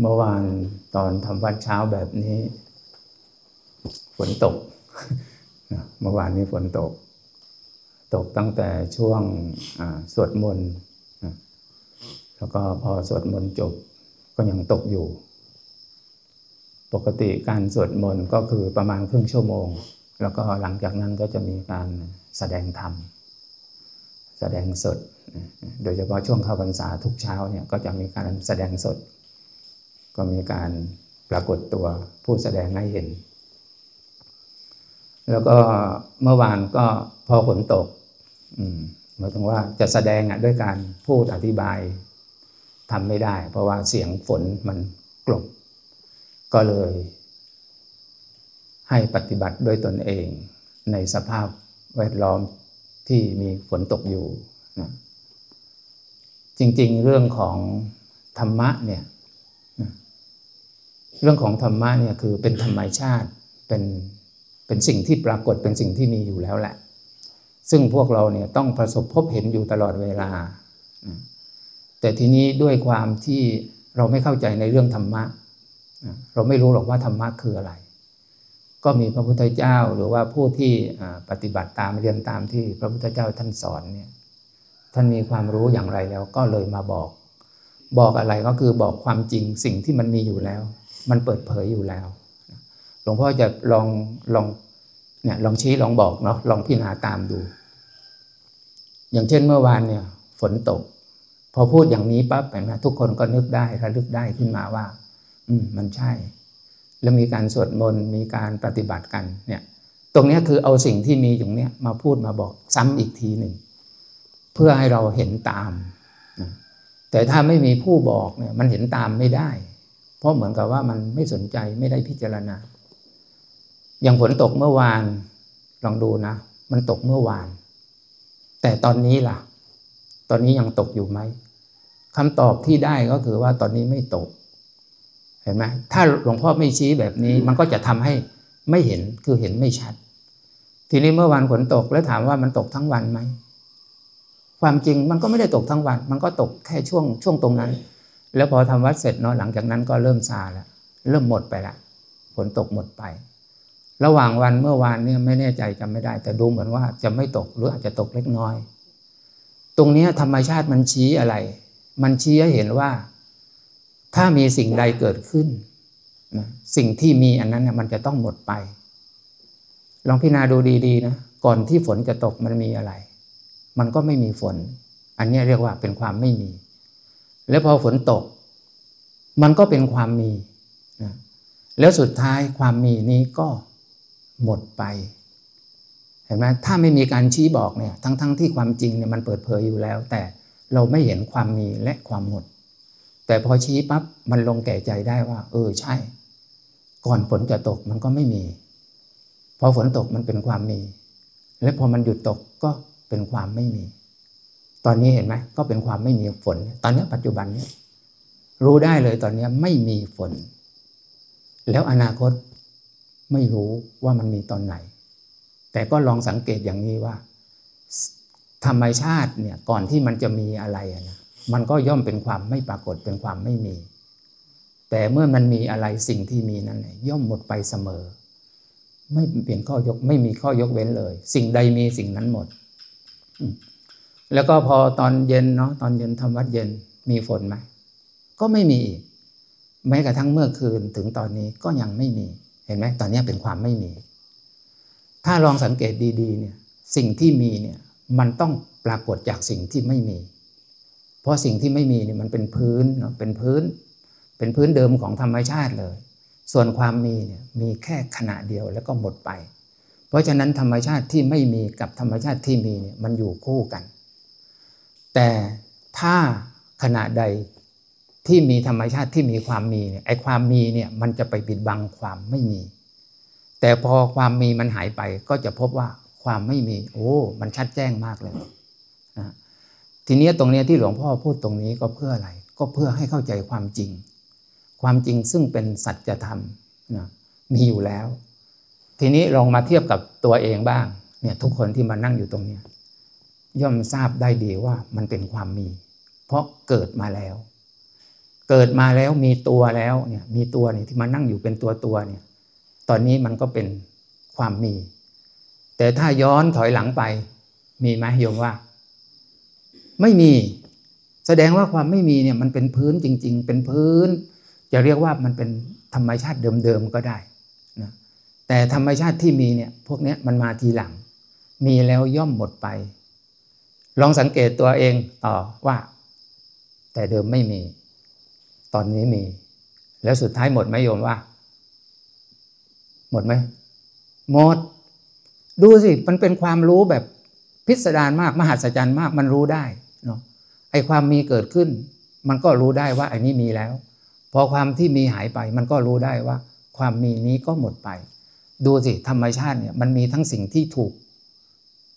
เมื่อวานตอนทำวัดเช้าแบบนี้ ฝนตก เมื่อวานนี้ฝนตก ตกตั้งแต่ช่วงสวดมนต์แล้วก็พอสวดมนต์จบก็ยังตกอยู่ ปกติการสวดมนต์ก็คือประมาณครึ่งชั่วโมง แล้วก็หลังจากนั้นก็จะมีการแสดงธรรม แสดงสด โดยเฉพาะช่วงเข้าพรรษาทุกเช้าเนี่ยก็จะมีการแสดงสด ก็มีการปรากฏตัวผู้แสดงให้เห็น แล้วก็เมื่อวานก็พอฝนตกหมายถึงว่าจะแสดงด้วยการพูดอธิบายทำไม่ได้ เพราะว่าเสียงฝนมันกลบ ก็เลย ให้ปฏิบัติด้วยตนเองในสภาพแวดล้อมที่มีฝนตกอยู่นะจริงๆ เรื่องของธรรมะเนี่ย เรื่องของธรรมะเนี่ยคือเป็นธรรมชาติเป็นเป็นสิ่งที่ปรากฏเป็นสิ่งที่มีอยู่แล้วแหละ ซึ่งพวกเราเนี่ยต้องประสบพบเห็นอยู่ตลอดเวลา แต่ทีนี้ด้วยความที่เราไม่เข้าใจในเรื่องธรรมะ เราไม่รู้หรอกว่าธรรมะคืออะไร ก็มีพระพุทธเจ้าหรือว่าผู้ที่ปฏิบัติตามเรียนตามที่พระพุทธเจ้าท่านสอนเนี่ยท่านมีความรู้อย่างไรแล้วก็เลยมาบอก บอกอะไรก็คือบอกความจริงสิ่งที่มันมีอยู่แล้ว มันเปิดเผยอยู่แล้ว หลวงพ่อจะลองลองเนี่ยลองชี้ลองบอกเนาะลองพิจารณาตามดู อย่างเช่นเมื่อวานเนี่ยฝนตก พอพูดอย่างนี้ปั๊บเห็นไหมทุกคนก็นึกได้ระลึกได้ขึ้นมาว่า อืมมันใช่ แล้วมีการสวดมนต์มีการปฏิบัติกันเนี่ยตรงนี้คือเอาสิ่งที่มีอยู่เนี้ยมาพูดมาบอกซ้ำอีกทีหนึ่ง เพื่อให้เราเห็นตาม แต่ถ้าไม่มีผู้บอกเนี่ยมันเห็นตามไม่ได้ เพราะเหมือนกับว่ามันไม่สนใจไม่ได้พิจารณา อย่างฝนตกเมื่อวานลองดูนะ มันตกเมื่อวาน แต่ตอนนี้ล่ะ ตอนนี้ยังตกอยู่ไหมคำตอบที่ได้ก็คือว่าตอนนี้ไม่ตก เห็นไหมถ้าหลวงพ่อไม่ชี้แบบนี้ มันก็จะทำให้ไม่เห็นคือเห็นไม่ชัด ทีนี้เมื่อวานฝนตกแล้วถามว่ามันตกทั้งวันไหมความจริงมันก็ไม่ได้ตกทั้งวัน มันก็ตกแค่ช่วงช่วงตรงนั้น แล้วพอทำวัดเสร็จเนาะหลังจากนั้นก็เริ่มซาแล้วเริ่มหมดไปละฝนตกหมดไป ระหว่างวันเมื่อวานเนี่ยไม่แน่ใจจำไม่ได้ แต่ดูเหมือนว่าจะไม่ตกหรืออาจจะตกเล็กน้อย ตรงนี้ธรรมชาติมันชี้อะไร มันชี้ให้เห็นว่า ถ้ามีสิ่งใดเกิดขึ้นนะสิ่งที่มีอันนั้นนะมันจะต้องหมดไป ลองพิจารณาดูดีๆนะก่อนที่ฝนจะตกมันมีอะไร มันก็ไม่มีฝน อันนี้เรียกว่าเป็นความไม่มี แล้วพอฝนตก มันก็เป็นความมีนะแล้วสุดท้ายความมีนี้ก็หมดไป เห็นไหมถ้าไม่มีการชี้บอกเนี่ยทั้งๆทที่ความจริงเนี่ยมันเปิดเผยอยู่แล้ว แต่เราไม่เห็นความมีและความหมด แต่พอชี้ปั๊บมันลงแก่ใจได้ว่า เออใช่ ก่อนฝนจะตกมันก็ไม่มีพอฝนตกมันเป็นความมี และพอมันหยุดตกก็เป็นความไม่มี ตอนนี้เห็นไหมก็เป็นความไม่มีฝน ตอนนี้ปัจจุบันนี้รู้ได้เลยตอนนี้ไม่มีฝน แล้วอนาคตไม่รู้ว่ามันมีตอนไหน แต่ก็ลองสังเกตอย่างนี้ว่า ธรรมชาติเนี่ยก่อนที่มันจะมีอะไรนะมันก็ย่อมเป็นความไม่ปรากฏเป็นความไม่มี แต่เมื่อมันมีอะไรสิ่งที่มีนั้นย่อมหมดไปเสมอ ไม่เปลี่ยนข้อยกไม่มีข้อยกเว้นเลย สิ่งใดมีสิ่งนั้นหมด แล้วก็พอตอนเย็นเนาะตอนเย็นทำวัดเย็นมีฝนไหมก็ไม่มีอีกแม้กระทั่งเมื่อคืนถึงตอนนี้ก็ยังไม่มีเห็นไหมตอนนี้เป็นความไม่มี ถ้าลองสังเกตดีๆเนี่ยสิ่งที่มีเนี่ยมันต้องปรากฏจากสิ่งที่ไม่มี เพราะสิ่งที่ไม่มีเนี่ยมันเป็นพื้นเนาะเป็นพื้น เป็นพื้นเดิมของธรรมชาติเลย ส่วนความมีเนี่ยมีแค่ขณะเดียวแล้วก็หมดไป เพราะฉะนั้นธรรมชาติที่ไม่มีกับธรรมชาติที่มีเนี่ยมันอยู่คู่กัน แต่ถ้าขณะใดที่มีธรรมชาติที่มีความมีเนี่ยไอ้ความมีเนี่ยมันจะไปปิดบังความไม่มี แต่พอความมีมันหายไปก็จะพบว่าความไม่มี โอ้ มันชัดแจ้งมากเลยนะทีนี้ตรงนี้ที่หลวงพ่อพูดตรงนี้ก็เพื่ออะไร ก็เพื่อให้เข้าใจความจริง ความจริงซึ่งเป็นสัจธรรมนะมีอยู่แล้ว ทีนี้ลองมาเทียบกับตัวเองบ้างเนี่ยทุกคนที่มานั่งอยู่ตรงนี้ ย่อมทราบได้ดีว่ามันเป็นความมี เพราะเกิดมาแล้ว เกิดมาแล้วมีตัวแล้วเนี่ยมีตัวนี่ที่มานั่งอยู่เป็นตัวตัวเนี่ยตอนนี้มันก็เป็นความมี แต่ถ้าย้อนถอยหลังไป มีไหมโยมว่า ไม่มี แสดงว่าความไม่มีเนี่ยมันเป็นพื้นจริง ๆ เป็นพื้น จะเรียกว่ามันเป็นธรรมชาติเดิมๆก็ได้นะแต่ธรรมชาติที่มีเนี่ยพวกนี้มันมาทีหลัง มีแล้วย่อมหมดไป ลองสังเกตตัวเองต่อว่า แต่เดิมไม่มี ตอนนี้มี แล้วสุดท้ายหมดไหมโยมว่า หมดไหมหมด ดูสิมันเป็นความรู้แบบพิสดารมาก มหัศจรรย์มากมันรู้ได้เนาะไอความมีเกิดขึ้น มันก็รู้ได้ว่าไอ้นี้มีแล้ว พอความที่มีหายไป มันก็รู้ได้ว่า ความมีนี้ก็หมดไป ดูสิธรรมชาติเนี่ยมันมีทั้งสิ่งที่ถูก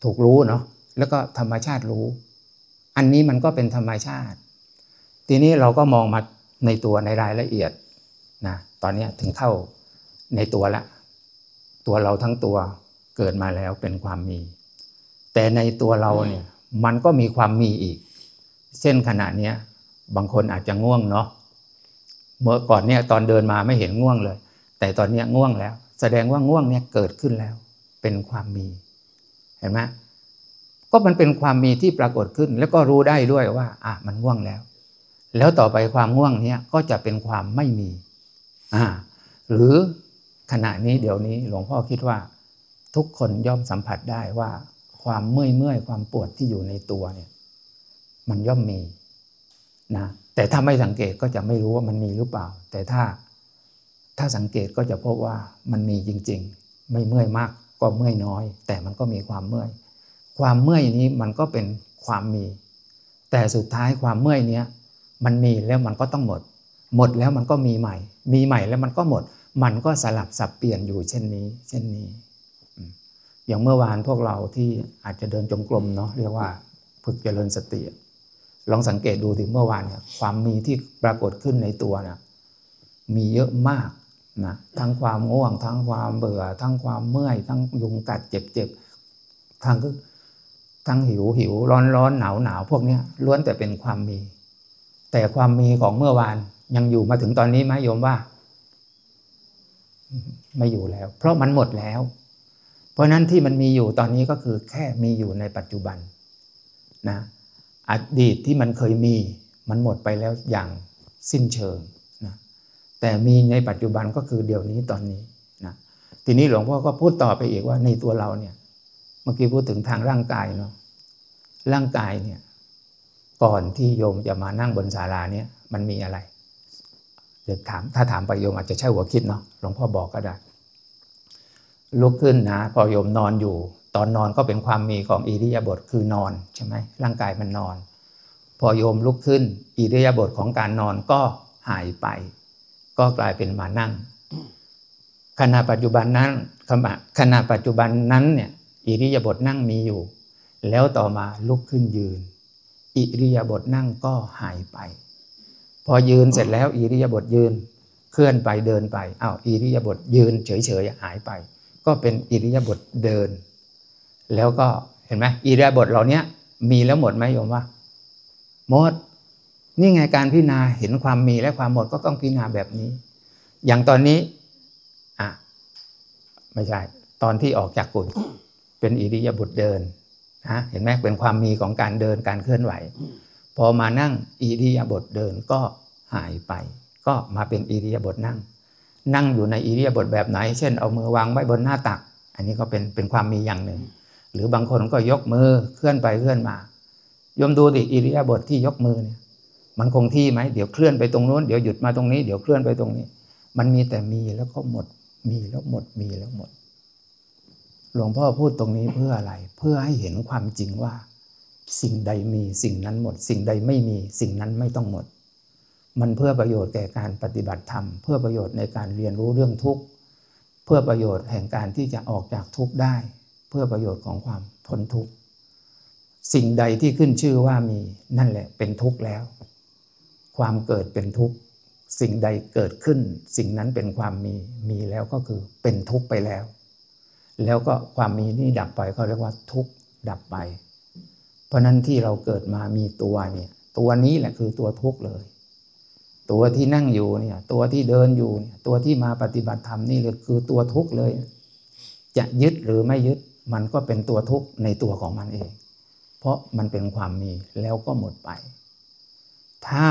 ถูกรู้เนาะ แล้วก็ธรรมชาติรู้ อันนี้มันก็เป็นธรรมชาติ ทีนี้เราก็มองมาในตัวในรายละเอียดนะตอนนี้ถึงเข้าในตัวละ ตัวเราทั้งตัวเกิดมาแล้วเป็นความมี แต่ในตัวเราเนี่ยมันก็มีความมีอีก เช่นขณะนี้บางคนอาจจะง่วงเนาะเมื่อก่อนเนี่ยตอนเดินมาไม่เห็นง่วงเลย แต่ตอนนี้ง่วงแล้ว แสดงว่าง่วงเนี่ยเกิดขึ้นแล้ว เป็นความมี เห็นไหม ก็มันเป็นความมีที่ปรากฏขึ้น แล้วก็รู้ได้ด้วยว่า อะมันง่วงแล้ว แล้วต่อไปความง่วงเนี้ยก็จะเป็นความไม่มีอ่าหรือขณะนี้เดี๋ยวนี้หลวงพ่อคิดว่า ทุกคนย่อมสัมผัสได้ว่า ความเมื่อยเมื่อยความปวดที่อยู่ในตัวเนี่ย มันย่อมมีนะแต่ถ้าไม่สังเกตก็จะไม่รู้ว่ามันมีหรือเปล่า แต่ถ้าถ้าสังเกตก็จะพบว่ามันมีจริง ๆ ไม่เมื่อยมากก็เมื่อยน้อย แต่มันก็มีความเมื่อย ความเมื่อยนี้มันก็เป็นความมี แต่สุดท้ายความเมื่อยเนี้ยมันมีแล้วมันก็ต้องหมด หมดแล้วมันก็มีใหม่ มีใหม่แล้วมันก็หมด มันก็สลับสับเปลี่ยนอยู่เช่นนี้ เช่นนี้ อย่างเมื่อวานพวกเราที่อาจจะเดินจงกรมเนาะเรียกว่าฝึกเจริญสติลองสังเกตดูถึงเมื่อวานเนี่ยความมีที่ปรากฏขึ้นในตัวนะมีเยอะมากนะทั้งความง่วง ทั้งความเบื่อ ทั้งความเมื่อย ทั้งยุงกัดเจ็บเจ็บทั้ง ทั้งหิวหิวร้อนร้อนหนาวหนาวพวกนี้ล้วนแต่เป็นความมี แต่ความมีของเมื่อวานยังอยู่มาถึงตอนนี้ไหมโยมว่า ไม่อยู่แล้ว เพราะมันหมดแล้ว เพราะนั้นที่มันมีอยู่ตอนนี้ก็คือแค่มีอยู่ในปัจจุบันนะอดีตที่มันเคยมีมันหมดไปแล้วอย่างสิ้นเชิงนะแต่มีในปัจจุบันก็คือเดี๋ยวนี้ตอนนี้นะทีนี้หลวงพ่อก็พูดต่อไปอีกว่าในตัวเราเนี่ย เมื่อกี้พูดถึงทางร่างกายเนาะร่างกายเนี่ย ก่อนที่โยมจะมานั่งบนศาลาเนี่ยมันมีอะไรเดี๋ยวถามถ้าถามไปโยมอาจจะใช่หัวคิดเนาะหลวงพ่อบอกก็ได้ลุกขึ้นนะ พอโยมนอนอยู่ ตอนนอนก็เป็นความมีของอิริยาบถคือนอนใช่ไหมร่างกายมันนอน พอโยมลุกขึ้น อิริยาบถของการนอนก็หายไป ก็กลายเป็นมานั่งขณะปัจจุบันนั้นขณะปัจจุบันนั้นเนี่ย อิริยาบถนั่งมีอยู่ แล้วต่อมาลุกขึ้นยืน อิริยาบถนั่งก็หายไป พอยืนเสร็จแล้วอิริยาบถยืนเคลื่อนไปเดินไปอ้าวอิริยาบถยืนเฉยๆหายไป ก็เป็นอิริยาบถเดิน แล้วก็เห็นไหมอิริยาบถเหล่านี้มีแล้วหมดไหมโยมว่าหมดนี่ไงการพิจารณาเห็นความมีและความหมดก็ต้องพิจารณาแบบนี้ อย่างตอนนี้อะไม่ใช่ ตอนที่ออกจากกุฏ เป็นอิริยาบถเดินนะเห็นไหมเป็นความมีของการเดินการเคลื่อนไหว พอมานั่งอิริยาบถเดินก็หายไป ก็มาเป็นอิริยาบถนั่ง นั่งอยู่ในอิริยาบถแบบไหน เช่น เอามือวางไว้บนหน้าตัก อันนี้ก็เป็นเป็นความมีอย่างหนึ่ง หรือบางคนก็ยกมือเคลื่อนไปเคลื่อนมายมดูดิอิริยาบถที่ยกมือเนี่ยมันคงที่ไหมเดี๋ยวเคลื่อนไปตรงนู้นเดี๋ยวหยุดมาตรงนี้เดี๋ยวเคลื่อนไปตรงนี้ มันมีแต่มีแล้วก็หมดมีแล้วหมดมีแล้วหมด หลวงพ่อพูดตรงนี้เพื่ออะไร เพื่อให้เห็นความจริงว่า สิ่งใดมีสิ่งนั้นหมด สิ่งใดไม่มีสิ่งนั้นไม่ต้องหมด มันเพื่อประโยชน์แก่การปฏิบัติธรรม เพื่อประโยชน์ในการเรียนรู้เรื่องทุกข์เพื่อประโยชน์แห่งการที่จะออกจากทุกข์ได้ เพื่อประโยชน์ของความพ้นทุกข์สิ่งใดที่ขึ้นชื่อว่ามีนั่นแหละเป็นทุกข์แล้ว ความเกิดเป็นทุกข์สิ่งใดเกิดขึ้น สิ่งนั้นเป็นความมีมีแล้วก็คือเป็นทุกข์ไปแล้ว แล้วก็ความมีนี่ดับไปเขาเรียกว่าทุกข์ดับไป เพราะนั้นที่เราเกิดมามีตัวเนี่ย ตัวนี้แหละคือตัวทุกข์เลย ตัวที่นั่งอยู่เนี่ย ตัวที่เดินอยู่เนี่ยตัวที่มาปฏิบัติธรรมนี่เลยคือตัวทุกข์เลย จะยึดหรือไม่ยึดมันก็เป็นตัวทุกข์ในตัวของมันเอง เพราะมันเป็นความมีแล้วก็หมดไป ถ้า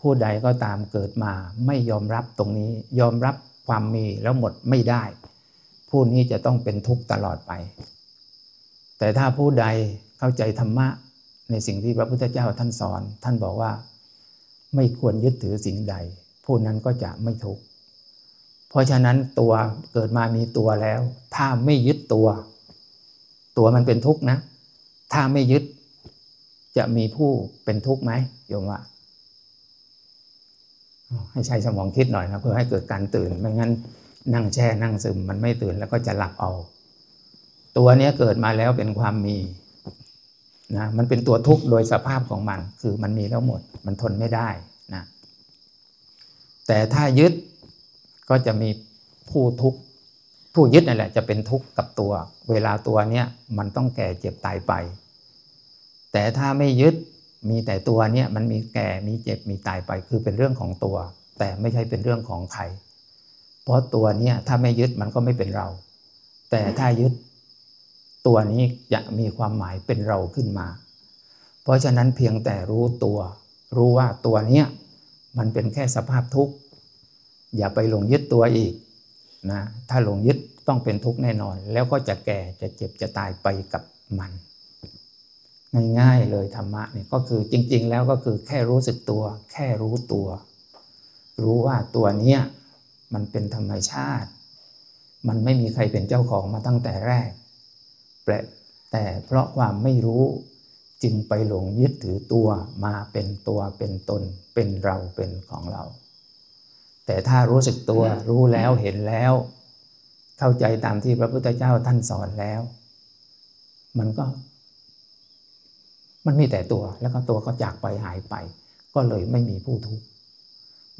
ผู้ใดก็ตามเกิดมาไม่ยอมรับตรงนี้ ยอมรับความมีแล้วหมดไม่ได้ ผู้นี้จะต้องเป็นทุกข์ตลอดไป แต่ถ้าผู้ใดเข้าใจธรรมะในสิ่งที่พระพุทธเจ้าท่านสอน ท่านบอกว่า ไม่ควรยึดถือสิ่งใด ผู้นั้นก็จะไม่ทุกข์เพราะฉะนั้นตัวเกิดมามีตัวแล้ว ถ้าไม่ยึดตัว ตัวมันเป็นทุกข์นะ ถ้าไม่ยึดจะมีผู้เป็นทุกข์ไหมโยมว่าให้ใช้สมองคิดหน่อยนะเพื่อให้เกิดการตื่นไม่งั้น นั่งแช่นั่งซึมมันไม่ตื่นแล้วก็จะหลับเอา ตัวนี้เกิดมาแล้วเป็นความมีนะมันเป็นตัวทุกข์โดยสภาพของมัน คือมันมีแล้วหมด มันทนไม่ได้นะแต่ถ้ายึดก็จะมีผู้ทุกข์ผู้ยึดนั่นแหละจะเป็นทุกข์กับตัว เวลาตัวเนี้ยมันต้องแก่เจ็บตายไป แต่ถ้าไม่ยึดมีแต่ตัวเนี้ยมันมีแก่มีเจ็บมีตายไป คือเป็นเรื่องของตัว แต่ไม่ใช่เป็นเรื่องของใคร เพราะตัวนี้ถ้าไม่ยึดมันก็ไม่เป็นเรา แต่ถ้ายึดตัวนี้จะมีความหมายเป็นเราขึ้นมา เพราะฉะนั้นเพียงแต่รู้ตัว รู้ว่าตัวนี้มันเป็นแค่สภาพทุกข์ อย่าไปหลงยึดตัวอีกนะถ้าหลงยึดต้องเป็นทุกข์แน่นอน แล้วก็จะแก่จะเจ็บจะตายไปกับมันง่ายๆเลยธรรมะเนี่ยก็คือจริง ๆ แล้วก็คือแค่รู้สึกตัว แค่รู้ตัว รู้ว่าตัวเนี้ย มันเป็นธรรมชาติ มันไม่มีใครเป็นเจ้าของมาตั้งแต่แรกแต่เพราะความไม่รู้จึงไปหลงยึดถือตัวมาเป็นตัวเป็นตน เป็นเราเป็นของเรา แต่ถ้ารู้สึกตัวรู้แล้วเห็นแล้ว เข้าใจตามที่พระพุทธเจ้าท่านสอนแล้ว มันก็ มันมีแต่ตัวแล้วก็ตัวก็จากไปหายไป ก็เลยไม่มีผู้ทุกข์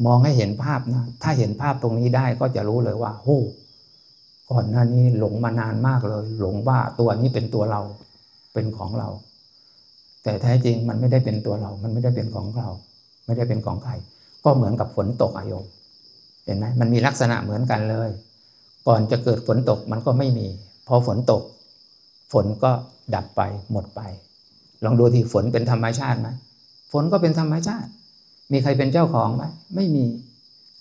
มองให้เห็นภาพนะ ถ้าเห็นภาพตรงนี้ได้ก็จะรู้เลยว่าโอ้ก่อนหน้านี้หลงมานานมากเลย หลงว่าตัวนี้เป็นตัวเราเป็นของเรา แต่แท้จริงมันไม่ได้เป็นตัวเรา มันไม่ได้เป็นของเรา ไม่ได้เป็นของใคร ก็เหมือนกับฝนตกอายมเห็นไหมมันมีลักษณะเหมือนกันเลย ก่อนจะเกิดฝนตกมันก็ไม่มี พอฝนตก ฝนก็ดับไปหมดไป ลองดูที่ฝนเป็นธรรมชาติไหมฝนก็เป็นธรรมชาติ มีใครเป็นเจ้าของไหมไม่มี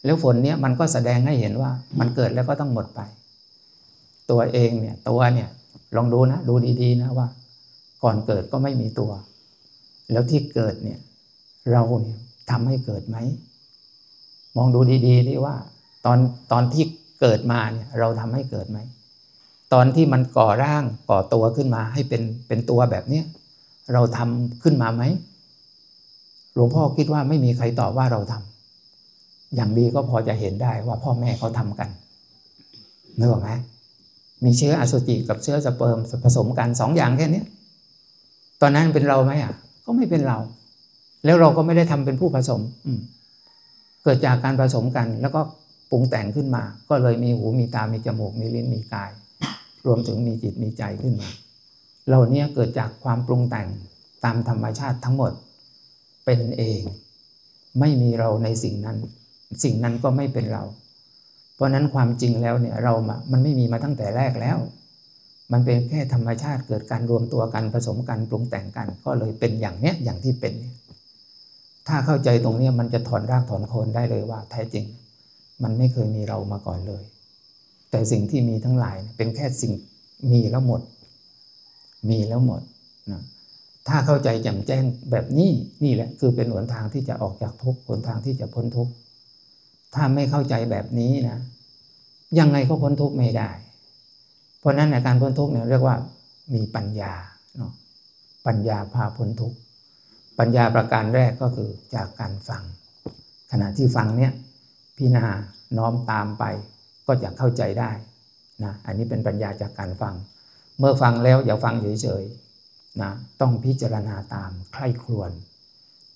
แล้วฝนเนี้ยมันก็แสดงให้เห็นว่า มันเกิดแล้วก็ต้องหมดไป ตัวเองเนี่ยตัวเนี่ยลองดูนะ ดูดีๆนะว่า ก่อนเกิดก็ไม่มีตัว แล้วที่เกิดเนี่ย เราเนี่ยทำให้เกิดไหม มองดูดีๆที่ว่า ตอนตอนที่เกิดมาเนี่ยเราทำให้เกิดไหม ตอนที่มันก่อร่างก่อตัวขึ้นมาให้เป็นเป็นตัวแบบเนี้ยเราทำขึ้นมาไหม หลวงพ่อคิดว่าไม่มีใครตอบว่าเราทำอย่างดีก็พอจะเห็นได้ว่าพ่อแม่เขาทำกันนึกออกไหมมีเชื้ออสุจิกับเชื้อสเปิร์มผสมกันสองอย่างแค่นี้ตอนนั้นเป็นเราไหมอะ ก็ไม่เป็นเรา แล้วเราก็ไม่ได้ทำเป็นผู้ผสม อืเกิดจากการผสมกันแล้วก็ปรุงแต่งขึ้นมา ก็เลยมีหูมีตา มีจมูก มีลิ้น มีกาย รวมถึงมีจิตมีใจขึ้นมาเราเนี่ยเกิดจากความปรุงแต่งตามธรรมชาติทั้งหมด เป็นเอง ไม่มีเราในสิ่งนั้น สิ่งนั้นก็ไม่เป็นเรา เพราะนั้นความจริงแล้วเนี่ยเรามันไม่มีมาตั้งแต่แรกแล้ว มันเป็นแค่ธรรมชาติเกิดการรวมตัวกันผสมกันปรุงแต่งกัน ก็เลยเป็นอย่างเนี้ยอย่างที่เป็นเนี่ยถ้าเข้าใจตรงนี้มันจะถอนรากถอนโคนได้เลยว่า แท้จริง มันไม่เคยมีเรามาก่อนเลย แต่สิ่งที่มีทั้งหลายเป็นแค่สิ่งมีแล้วหมด มีแล้วหมดนะ ถ้าเข้าใจแจ่มแจ้งแบบนี้นี่แหละคือเป็นหนทางที่จะออกจากทุกข์หนทางที่จะพ้นทุกข์ถ้าไม่เข้าใจแบบนี้นะยังไงก็พ้นทุกข์ไม่ได้ เพราะนั้นในการพ้นทุกข์เนี่ยเรียกว่ามีปัญญาเนาะปัญญาพาพ้นทุกข์ปัญญาประการแรกก็คือจากการฟัง ขณะที่ฟังเนี่ยพิจารณาน้อมตามไป ก็จะเข้าใจได้นะอันนี้เป็นปัญญาจากการฟัง เมื่อฟังแล้วอย่าฟังเฉยๆ นะต้องพิจารณาตามใคร่ครวญ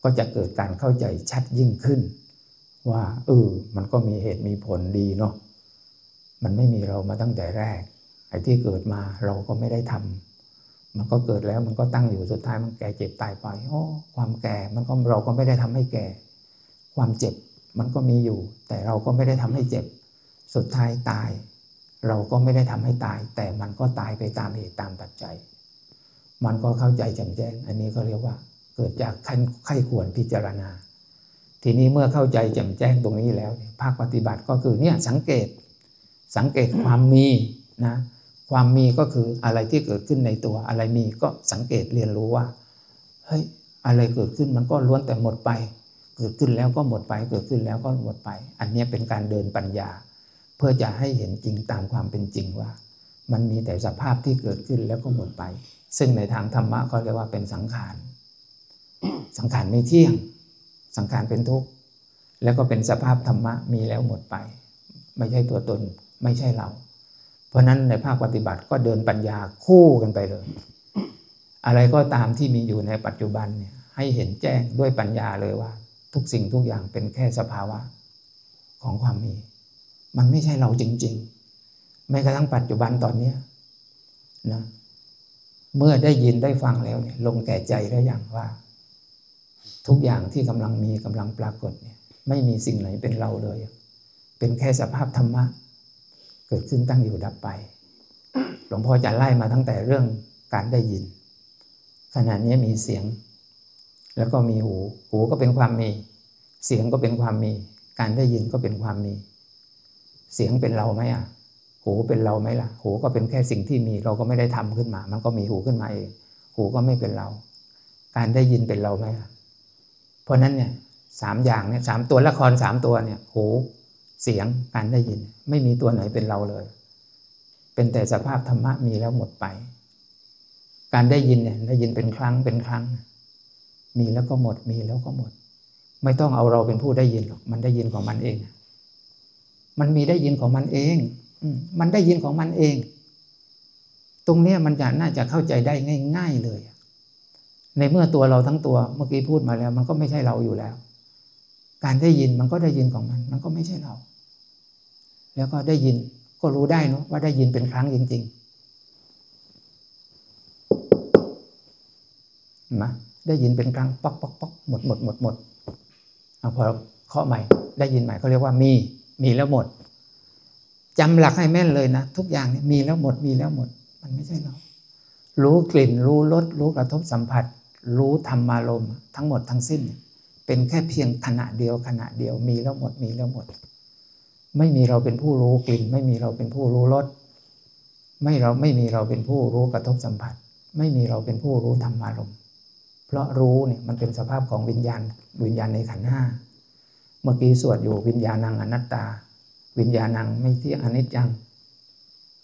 ก็จะเกิดการเข้าใจชัดยิ่งขึ้น ว่าเออมันก็มีเหตุมีผลดีเนาะมันไม่มีเรามาตั้งแต่แรกไอ้ที่เกิดมาเราก็ไม่ได้ทำมันก็เกิดแล้วมันก็ตั้งอยู่สุดท้ายมันแก่เจ็บตายไปโอ้ความแก่มันก็เราก็ไม่ได้ทำให้แก่ ความเจ็บมันก็มีอยู่ แต่เราก็ไม่ได้ทำให้เจ็บ สุดท้ายตาย เราก็ไม่ได้ทำให้ตาย แต่มันก็ตายไปตามเหตุตามปัจจัย มันก็เข้าใจแจ่มแจ้ง อันนี้ก็เรียกว่า เกิดจากขั้นไข้ควรพิจารณา ทีนี้เมื่อเข้าใจแจ่มแจ้งตรงนี้แล้ว ภาคปฏิบัติก็คือเนี่ยสังเกต สังเกตความมีนะ ความมีก็คืออะไรที่เกิดขึ้นในตัว อะไรมีก็สังเกตเรียนรู้ว่า เฮ้ย อะไรเกิดขึ้นมันก็ล้วนแต่หมดไป เกิดขึ้นแล้วก็หมดไป เกิดขึ้นแล้วก็หมดไป อันนี้เป็นการเดินปัญญา เพื่อจะให้เห็นจริงตามความเป็นจริงว่า มันมีแต่สภาพที่เกิดขึ้นแล้วก็หมดไป ซึ่งในทางธรรมะเขาเรียกว่าเป็นสังขาร สังขารไม่เที่ยง สังขารเป็นทุกข์ แล้วก็เป็นสภาพธรรมะมีแล้วหมดไป ไม่ใช่ตัวตน ไม่ใช่เรา เพราะนั้นในภาคปฏิบัติก็เดินปัญญาคู่กันไปเลย อะไรก็ตามที่มีอยู่ในปัจจุบันเนี่ยให้เห็นแจ้งด้วยปัญญาเลยว่า ทุกสิ่งทุกอย่างเป็นแค่สภาวะของความมี มันไม่ใช่เราจริง ๆ แม้กระทั่งปัจจุบันตอนนี้นะ เมื่อได้ยินได้ฟังแล้วเนี่ยลงแก่ใจแล้วอย่างว่า ทุกอย่างที่กำลังมีกำลังปรากฏเนี่ย ไม่มีสิ่งไหนเป็นเราเลย เป็นแค่สภาพธรรมะ เกิดขึ้นตั้งอยู่ดับไป หลวงพ่อจะไล่มาตั้งแต่เรื่องการได้ยิน ขณะนี้มีเสียง แล้วก็มีหู หูก็เป็นความมี เสียงก็เป็นความมี การได้ยินก็เป็นความมี เสียงเป็นเราไหมอะ หูเป็นเราไหมล่ะ หูก็เป็นแค่สิ่งที่มีเราก็ไม่ได้ทำขึ้นมา มันก็มีหูขึ้นมาเอง หูก็ไม่เป็นเรา การได้ยินเป็นเราไหมอะ เพราะนั้นเนี่ยสามอย่างเนี่ยสามตัวละครสามตัวเนี่ยหูเสียงการได้ยิน ไม่มีตัวไหนเป็นเราเลย เป็นแต่สภาพธรรมะมีแล้วหมดไป การได้ยินเนี่ยได้ยินเป็นครั้งเป็นครั้ง มีแล้วก็หมดมีแล้วก็หมด ไม่ต้องเอาเราเป็นผู้ได้ยินหรอกมันได้ยินของมันเอง มันมีได้ยินของมันเอง มันได้ยินของมันเอง ตรงนี้มันจะน่าจะเข้าใจได้ง่าย ๆเลย ในเมื่อตัวเราทั้งตัวเมื่อกี้พูดมาแล้ว มันก็ไม่ใช่เราอยู่แล้ว การได้ยินมันก็ได้ยินของมัน มันก็ไม่ใช่เรา แล้วก็ได้ยินก็รู้ได้นะว่าได้ยินเป็นครั้งจริงๆมาได้ยินเป็นครั้งป๊อกป๊อกป๊อกหมดหมดหมดหมดอพอเคาะใหม่ ได้ยินใหม่เขาเรียกว่ามี มีแล้วหมด จำหลักให้แม่นเลยนะ ทุกอย่างเนี่ยมีแล้วหมดมีแล้วหมด มันไม่ใช่เรา รู้กลิ่น รู้รสรู้กระทบสัมผัส รู้ธรรมารมทั้งหมดทั้งสิ้น เป็นแค่เพียงขณะเดียวขณะเดียวมีแล้วหมดมีแล้วหมด ไม่มีเราเป็นผู้รู้กลิ่น ไม่มีเราเป็นผู้รู้รสไม่เราไม่มีเราเป็นผู้รู้กระทบสัมผัส ไม่มีเราเป็นผู้รู้ธรรมารมเพราะรู้เนี่ยมันเป็นสภาพของวิญญาณวิญญาณในขันห้าเมื่อกี้สวดอยู่วิญญาณังอนัตตา วิญญาณังไม่เที่ยงอนิจจัง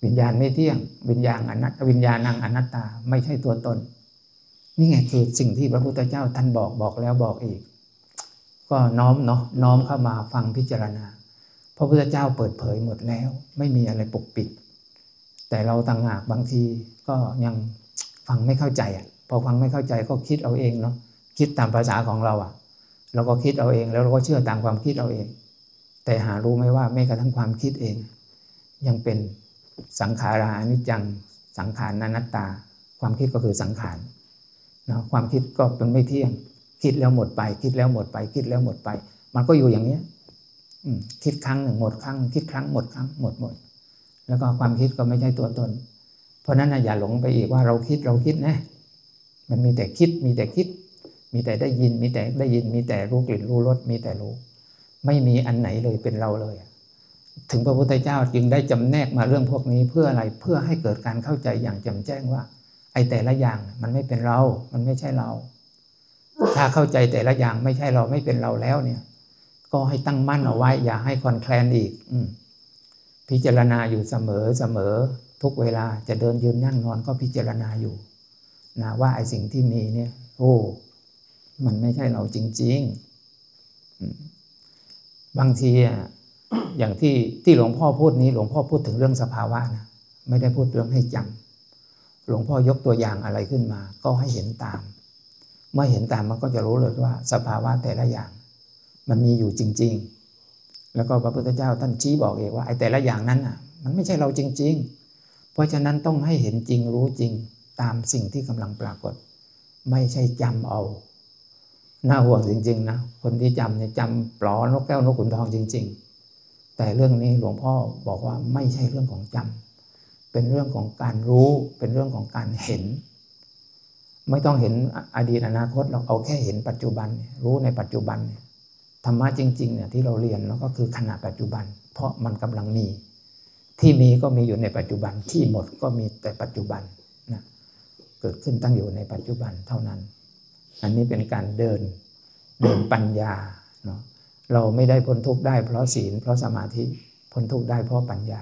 วิญญาณไม่เที่ยง วิญญาณอนัตวิญญาณังอนัตตาไม่ใช่ตัวตน นี่ไงคือสิ่งที่พระพุทธเจ้าท่านบอกบอกแล้วบอกอีก ก็น้อมเนาะน้อมเข้ามาฟังพิจารณา พระพุทธเจ้าเปิดเผยหมดแล้ว ไม่มีอะไรปกปิด แต่เราต่างหากบางทีก็ยังฟังไม่เข้าใจอะพอฟังไม่เข้าใจก็คิดเอาเองเนาะคิดตามภาษาของเราอะเราก็คิดเอาเองแล้วเราก็เชื่อตามความคิดเอาเอง แต่หารู้ไหมว่าแม้กระทั่งความคิดเอง ยังเป็นสังขาราอนิจจังสังขารนานัตตา ความคิดก็คือสังขารนะความคิดก็เป็นไม่เที่ยง คิดแล้วหมดไป คิดแล้วหมดไป คิดแล้วหมดไป มันก็อยู่อย่างเนี้ยคิดครั้งหนึ่งหมดครั้ง คิดครั้งหมดครั้งหมดหมด แล้วก็ความคิดก็ไม่ใช่ตัวตน เพราะนั้นอย่าหลงไปอีกว่าเราคิดเราคิดนะ มันมีแต่คิดมีแต่คิด มีแต่ได้ยินมีแต่ได้ยินมีแต่รู้กลิ่นรู้รสมีแต่รู้ ไม่มีอันไหนเลยเป็นเราเลย ถึงพระพุทธเจ้าจึงได้จำแนกมาเรื่องพวกนี้เพื่ออะไรเพื่อให้เกิดการเข้าใจอย่างจำแจ้งว่า ไอ้แต่ละอย่างมันไม่เป็นเรา มันไม่ใช่เรา ถ้าเข้าใจแต่ละอย่างไม่ใช่เราไม่เป็นเราแล้วเนี่ย ก็ให้ตั้งมั่นเอาไว้ อย่าให้คอนแคลนอีก อืพิจารณาอยู่เสมอเสมอทุกเวลาจะเดินยืนนั่งนอนก็พิจารณาอยู่นะว่าไอ้สิ่งที่มีเนี่ย โอ้ มันไม่ใช่เราจริง ๆ บางทีอย่างที่ที่หลวงพ่อพูดนี้หลวงพ่อพูดถึงเรื่องสภาวะนะไม่ได้พูดเรื่องให้จำหลวงพ่อยกตัวอย่างอะไรขึ้นมา ก็ให้เห็นตาม เมื่อเห็นตามมันก็จะรู้เลยว่า สภาวะแต่ละอย่าง มันมีอยู่จริง ๆ แล้วก็พระพุทธเจ้าท่านชี้บอกเองว่าไอ้แต่ละอย่างนั้นอะ มันไม่ใช่เราจริง ๆ เพราะฉะนั้นต้องให้เห็นจริงรู้จริงตามสิ่งที่กำลังปรากฏ ไม่ใช่จำเอา น่าห่วงจริง ๆ นะ คนที่จำเนี่ยจำปลอนกแก้วนกขุนทองจริง ๆ แต่เรื่องนี้หลวงพ่อบอกว่าไม่ใช่เรื่องของจำเป็นเรื่องของการรู้เป็นเรื่องของการเห็น ไม่ต้องเห็นอดีตอนาคตเราเอาแค่เห็นปัจจุบัน รู้ในปัจจุบันเนี่ยธรรมะจริงๆเนี่ยที่เราเรียนแล้วก็คือขณะปัจจุบัน เพราะมันกำลังมี ที่มีก็มีอยู่ในปัจจุบันที่หมดก็มีแต่ปัจจุบันนะเกิดขึ้นตั้งอยู่ในปัจจุบันเท่านั้น อันนี้เป็นการเดินเดินปัญญาเนาะเราไม่ได้พ้นทุกข์ได้เพราะศีล เพราะสมาธิพ้นทุกข์ได้เพราะปัญญา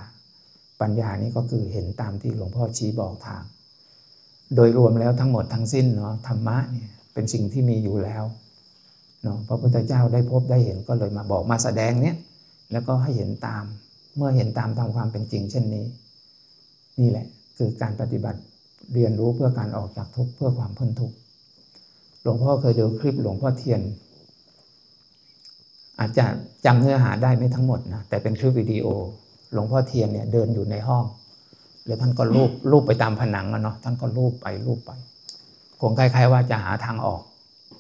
ปัญญานี้ก็คือเห็นตามที่หลวงพ่อชี้บอกทาง โดยรวมแล้วทั้งหมดทั้งสิ้นเนาะธรรมะเนี่ยเป็นสิ่งที่มีอยู่แล้วเนาะพระพุทธเจ้าได้พบได้เห็นก็เลยมาบอกมาแสดงเนี้ยแล้วก็ให้เห็นตามเมื่อเห็นตามตามความเป็นจริง เช่นนี้ นี่แหละคือการปฏิบัติเรียนรู้เพื่อการออกจากทุกข์เพื่อความพ้นทุกข์ หลวงพ่อเคยดูคลิปหลวงพ่อเทียน อาจจะจำเนื้อหาได้ไม่ทั้งหมดนะแต่เป็นคลิปวิดีโอ หลวงพ่อเทียนเนี่ยเดินอยู่ในห้อง แล้วท่านก็ลูบลูบไปตามผนังอะเนาะท่านก็ลูบไปลูบไปคงคล้ายๆว่าจะหาทางออก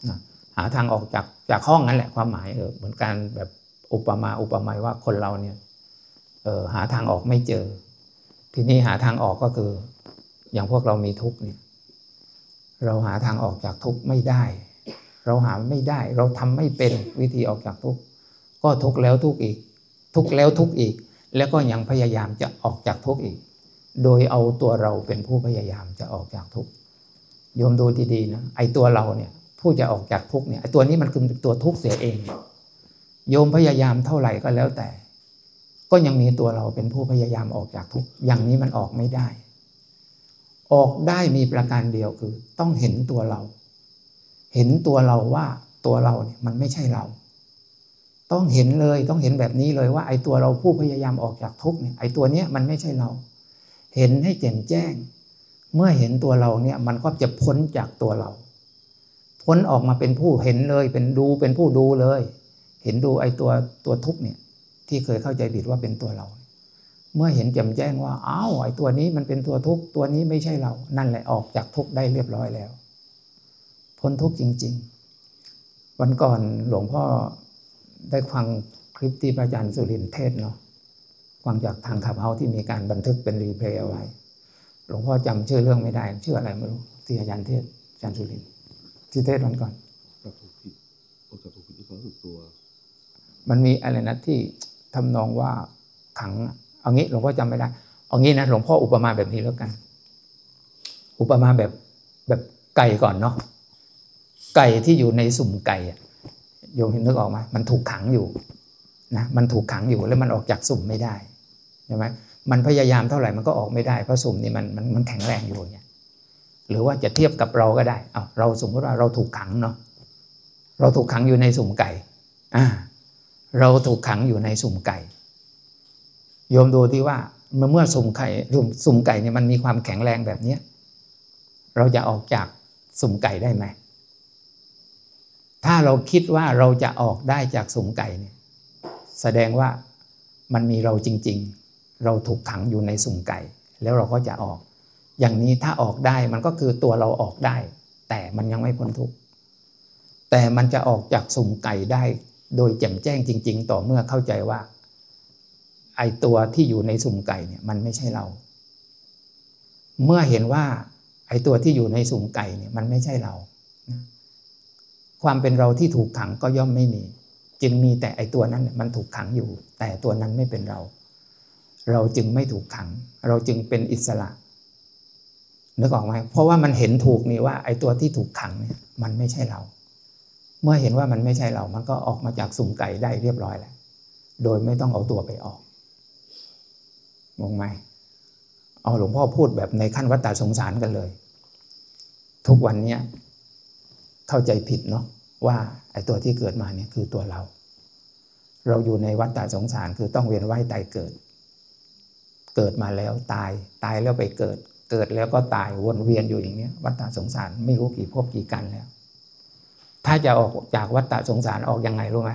นะหาทางออกจากจากห้องนั้นแหละความหมายเออเหมือนการแบบอุปมาอุปไมยว่าคนเราเนี่ยเออหาทางออกไม่เจอ ทีนี้หาทางออกก็คือ อย่างพวกเรามีทุกข์เนี่ย เราหาทางออกจากทุกข์ไม่ได้ เราหาไม่ได้ เราทำไม่เป็นวิธีออกจากทุกข์ก็ทุกข์แล้วทุกข์อีก ทุกข์แล้วทุกข์อีก แล้วก็ยังพยายามจะออกจากทุกข์อีก โดยเอาตัวเราเป็นผู้พยายามจะออกจากทุกข์โยมดูดีๆนะไอ้ตัวเราเนี่ยผู้จะออกจากทุกข์เนี่ยไอ้ตัวนี้มันคือตัวทุกข์เสียเอง โยมพยายามเท่าไหร่ก็แล้วแต่ ก็ยังมีตัวเราเป็นผู้พยายามออกจากทุกข์อย่างนี้มันออกไม่ได้ ออกได้มีประการเดียวคือ ต้องเห็นตัวเรา เห็นตัวเราว่าตัวเราเนี่ยมันไม่ใช่เรา ต้องเห็นเลยต้องเห็นแบบนี้เลยว่า ไอ้ตัวเราผู้พยายามออกจากทุกเนี่ยไอ้ตัวเนี้ยมันไม่ใช่เรา เห็นให้แจ่มแจ้ง เมื่อเห็นตัวเราเนี่ยมันก็จะพ้นจากตัวเรา พ้นออกมาเป็นผู้เห็นเลยเป็นดูเป็นผู้ดูเลย เห็นดูไอ้ตัวตัวทุกเนี่ยที่เคยเข้าใจผิดว่าเป็นตัวเราเเมื่อเห็นแจ่มแจ้งว่าอ้าวไอ้ตัวนี้มันเป็นตัวทุกข์ตัวนี้ไม่ใช่เรา นั่นแหละออกจากทุกข์ได้เรียบร้อยแล้ว พ้นทุกข์จริง ๆ วันก่อนหลวงพ่อได้ฟังคลิปที่พระอาจารย์สุรินทร์เทศเนาะฟังจากทางขับเฮาที่มีการบันทึกเป็นรีเพลย์เอาไว้ หลวงพ่อจำชื่อเรื่องไม่ได้ ชื่ออะไรไม่รู้ที่อาจารย์เทศอาจารย์สุรินที่เทศวันก่อนจากถูกผิดออกจากถูกผิดด้วยความรู้สึกตัว มันมีอะไรนะที่ทำนองว่าขัง เอางี้หลวงพ่อจำไม่ได้เอางี้นะหลวงพ่ออุปมาแบบนี้แล้วกัน อุปมาแบบแบบไก่ก่อนเนาะไก่ที่อยู่ในสุ่มไก่โยมเห็นนึกออกไหมมันถูกขังอยู่นะมันถูกขังอยู่แล้วมันออกจากสุ่มไม่ได้ใช่ไหมมันพยายามเท่าไหร่มันก็ออกไม่ได้เพราะสุ่มนี่มันมันมันแข็งแรงอยู่เนี่ยหรือว่าจะเทียบกับเราก็ได้เอาเราสมมติว่าเราถูกขังเนาะเราถูกขังอยู่ในสุ่มไก่อ่าเราถูกขังอยู่ในสุ่มไก่ โยมดูที่ว่าเมื่อสุ่มไก่สุ่มไก่เนี่ยมันมีความแข็งแรงแบบเนี้ยเราจะออกจากสุ่มไก่ได้ไหมถ้าเราคิดว่าเราจะออกได้จากสุ่มไก่เนี่ยแสดงว่ามันมีเราจริง ๆ เราถูกขังอยู่ในสุ่มไก่ แล้วเราก็จะออก อย่างนี้ถ้าออกได้มันก็คือตัวเราออกได้ แต่มันยังไม่พ้นทุกข์แต่มันจะออกจากสุ่มไก่ได้ โดยแจ่มแจ้งจริง ๆ ต่อเมื่อเข้าใจว่า ไอตัวที่อยู่ในสุ่มไก่เนี่ยมันไม่ใช่เรา เมื่อเห็นว่าไอตัวที่อยู่ในสุ่มไก่เนี่ยมันไม่ใช่เรา ความเป็นเราที่ถูกขังก็ย่อมไม่มี จึงมีแต่ไอตัวนั้นมันถูกขังอยู่ แต่ตัวนั้นไม่เป็นเรา เราจึงไม่ถูกขัง เราจึงเป็นอิสระนึกออกไหมเพราะว่ามันเห็นถูกนี่ว่าไอตัวที่ถูกขังเนี่ยมันไม่ใช่เรา เมื่อเห็นว่ามันไม่ใช่เรา มันก็ออกมาจากสุ่มไก่ได้เรียบร้อยแล้ว โดยไม่ต้องเอาตัวไปออก มองไหมเอาหลวงพ่อพูดแบบในขั้นวัฏฏสงสารกันเลย ทุกวันเนี้ยเข้าใจผิดเนาะว่าไอ้ตัวที่เกิดมาเนี่ยคือตัวเรา เราอยู่ในวัฏฏสงสารคือต้องเวียนว่ายตายเกิด เกิดมาแล้วตายตายแล้วไปเกิด เกิดแล้วก็ตายวนเวียนอยู่อย่างเนี้ยวัฏฏสงสารไม่รู้กี่ภพกี่กันแล้ว ถ้าจะออกจากวัฏฏสงสารออกยังไงรู้ไหม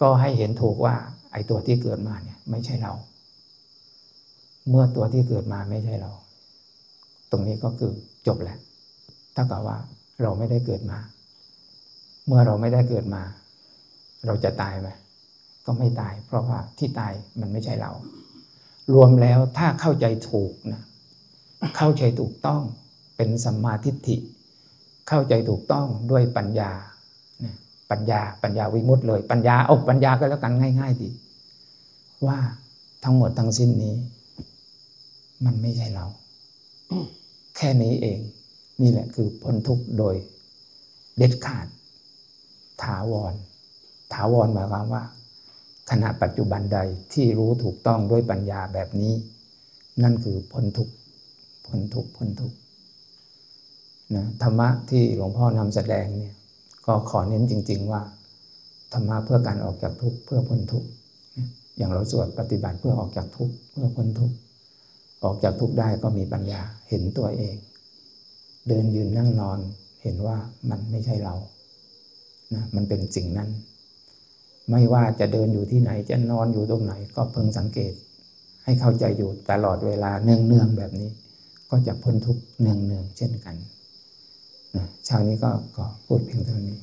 ก็ให้เห็นถูกว่าไอ้ตัวที่เกิดมาเนี่ยไม่ใช่เรา เมื่อตัวที่เกิดมาไม่ใช่เรา ตรงนี้ก็คือจบแล้วถ้ากับว่าเราไม่ได้เกิดมา เมื่อเราไม่ได้เกิดมา เราจะตายไหมก็ไม่ตาย เพราะว่าที่ตายมันไม่ใช่เรา รวมแล้วถ้าเข้าใจถูกนะเข้าใจถูกต้องเป็นสัมมาทิฏฐิ เข้าใจถูกต้องด้วยปัญญาปัญญาปัญญาวิมุตต์เลย ปัญญาเอาปัญญาก็แล้วกันง่าย ๆ ดี ว่าทั้งหมดทั้งสิ้นนี้ มันไม่ใช่เรา แค่นี้เอง นี่แหละคือพ้นทุกข์โดยเด็ดขาด ถาวร ถาวรหมายความว่า ขณะปัจจุบันใดที่รู้ถูกต้องด้วยปัญญาแบบนี้ นั่นคือพ้นทุกข์พ้นทุกข์พ้นทุกข์นะธรรมะที่หลวงพ่อนำแสดงเนี่ยก็ขอเน้นจริง ๆ ว่าธรรมะเพื่อการออกจากทุกข์เพื่อพ้นทุกข์อย่างเราสวดปฏิบัติเพื่อออกจากทุกข์เพื่อพ้นทุกข์ ออกจากทุกข์ได้ก็มีปัญญาเห็นตัวเอง เดินยืนนั่งนอนเห็นว่ามันไม่ใช่เรานะมันเป็นสิ่งนั้น ไม่ว่าจะเดินอยู่ที่ไหนจะนอนอยู่ตรงไหน ก็เพิ่งสังเกต ให้เข้าใจอยู่ตลอดเวลาเนืองๆแบบนี้ ก็จะพ้นทุกข์เนืองๆเช่นกันนะเช้านี้ก็ก็พูดเพียงเท่านี้